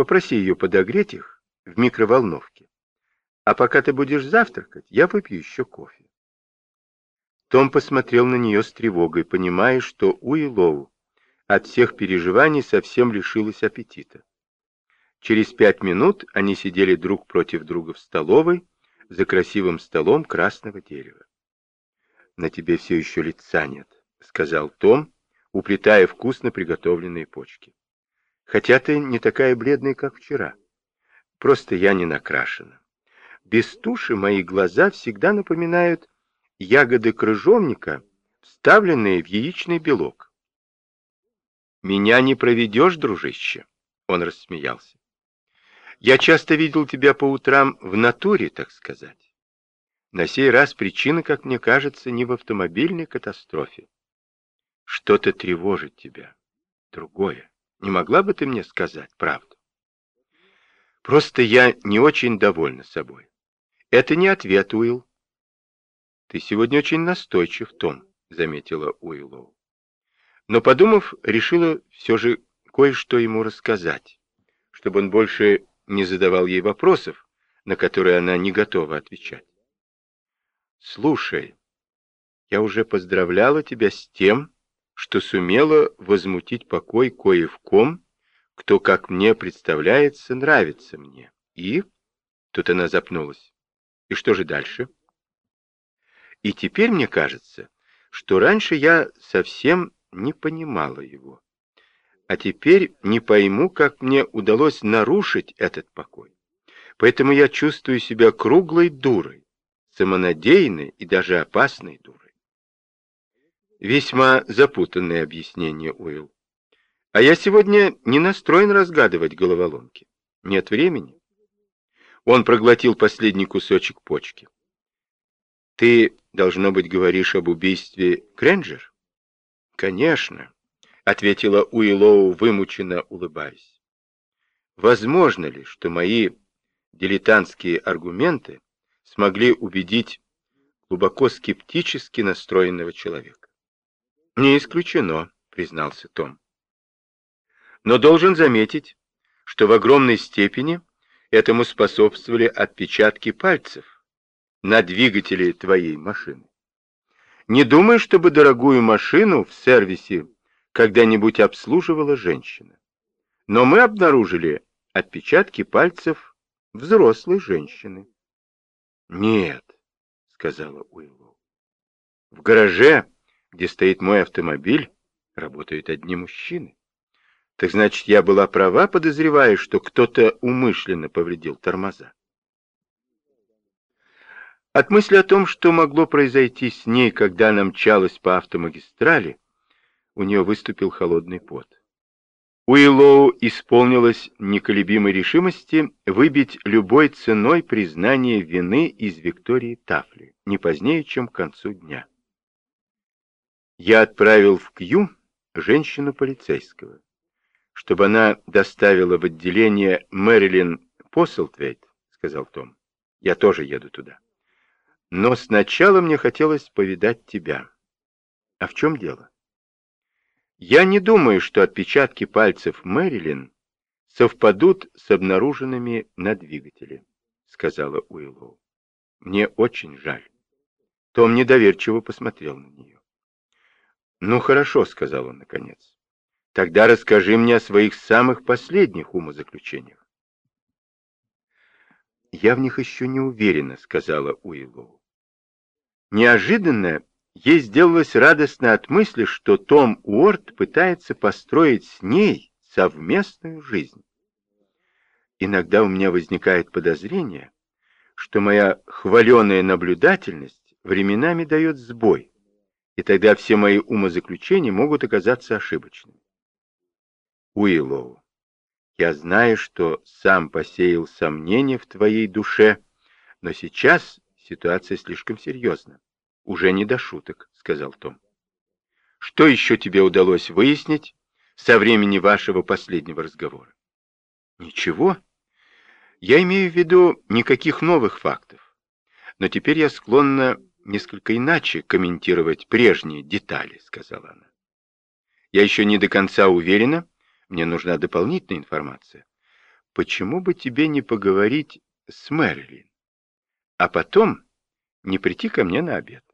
Попроси ее подогреть их в микроволновке. А пока ты будешь завтракать, я выпью еще кофе. Том посмотрел на нее с тревогой, понимая, что Уиллоу от всех переживаний совсем лишилась аппетита. Через пять минут они сидели друг против друга в столовой за красивым столом красного дерева. «На тебе все еще лица нет», — сказал Том, уплетая вкусно приготовленные почки. «Хотя ты не такая бледная, как вчера. Просто я не накрашена. Без туши мои глаза всегда напоминают ягоды крыжовника, вставленные в яичный белок. «Меня не проведешь, дружище?» Он рассмеялся. «Я часто видел тебя по утрам в натуре, так сказать. На сей раз причина, как мне кажется, не в автомобильной катастрофе. Что-то тревожит тебя. Другое. Не могла бы ты мне сказать правду? Просто я не очень довольна собой. Это не ответ, Уилл. Ты сегодня очень настойчив, Том, заметила Уиллоу. Но, подумав, решила все же кое-что ему рассказать, чтобы он больше не задавал ей вопросов, на которые она не готова отвечать. Слушай, я уже поздравляла тебя с тем, что сумела возмутить покой кое в ком, кто, как мне представляется, нравится мне. И... Тут она запнулась. И что же дальше? И теперь мне кажется, что раньше я совсем не понимала его. А теперь не пойму, как мне удалось нарушить этот покой. Поэтому я чувствую себя круглой дурой, самонадеянной и даже опасной дурой. Весьма запутанное объяснение, Уилл. А я сегодня не настроен разгадывать головоломки. Нет времени. Он проглотил последний кусочек почки. «Ты, должно быть, говоришь об убийстве Кренджер?» «Конечно», — ответила Уиллоу, вымученно улыбаясь. «Возможно ли, что мои дилетантские аргументы смогли убедить глубоко скептически настроенного человека?» «Не исключено», — признался Том. «Но должен заметить, что в огромной степени Этому способствовали отпечатки пальцев на двигателе твоей машины. Не думай, чтобы дорогую машину в сервисе когда-нибудь обслуживала женщина. Но мы обнаружили отпечатки пальцев взрослой женщины. Нет, сказала Уиллоу. В гараже, где стоит мой автомобиль, работают одни мужчины. Так значит, я была права, подозревая, что кто-то умышленно повредил тормоза. От мысли о том, что могло произойти с ней, когда она мчалась по автомагистрали, у нее выступил холодный пот. Уиллоу исполнилась неколебимой решимости выбить любой ценой признание вины из Виктории Тафли, не позднее, чем к концу дня. Я отправил в Кью женщину полицейского чтобы она доставила в отделение Мэрилин Посселтвейт, сказал Том. Я тоже еду туда. Но сначала мне хотелось повидать тебя. А в чем дело? Я не думаю, что отпечатки пальцев Мэрилин совпадут с обнаруженными на двигателе, сказала Уиллоу. Мне очень жаль. Том недоверчиво посмотрел на нее. Ну хорошо, сказал он наконец. Тогда расскажи мне о своих самых последних умозаключениях. Я в них еще не уверена, сказала Уиллоу. Неожиданно ей сделалось радостно от мысли, что Том Уорд пытается построить с ней совместную жизнь. Иногда у меня возникает подозрение, что моя хваленая наблюдательность временами дает сбой, и тогда все мои умозаключения могут оказаться ошибочными. Уиллоу, я знаю, что сам посеял сомнения в твоей душе, но сейчас ситуация слишком серьезна. Уже не до шуток, сказал Том. Что еще тебе удалось выяснить со времени вашего последнего разговора? Ничего. Я имею в виду никаких новых фактов. Но теперь я склонна несколько иначе комментировать прежние детали, сказала она. Я еще не до конца уверена, мне нужна дополнительная информация. почему бы тебе не поговорить с Мэрилин, а потом не прийти ко мне на обед?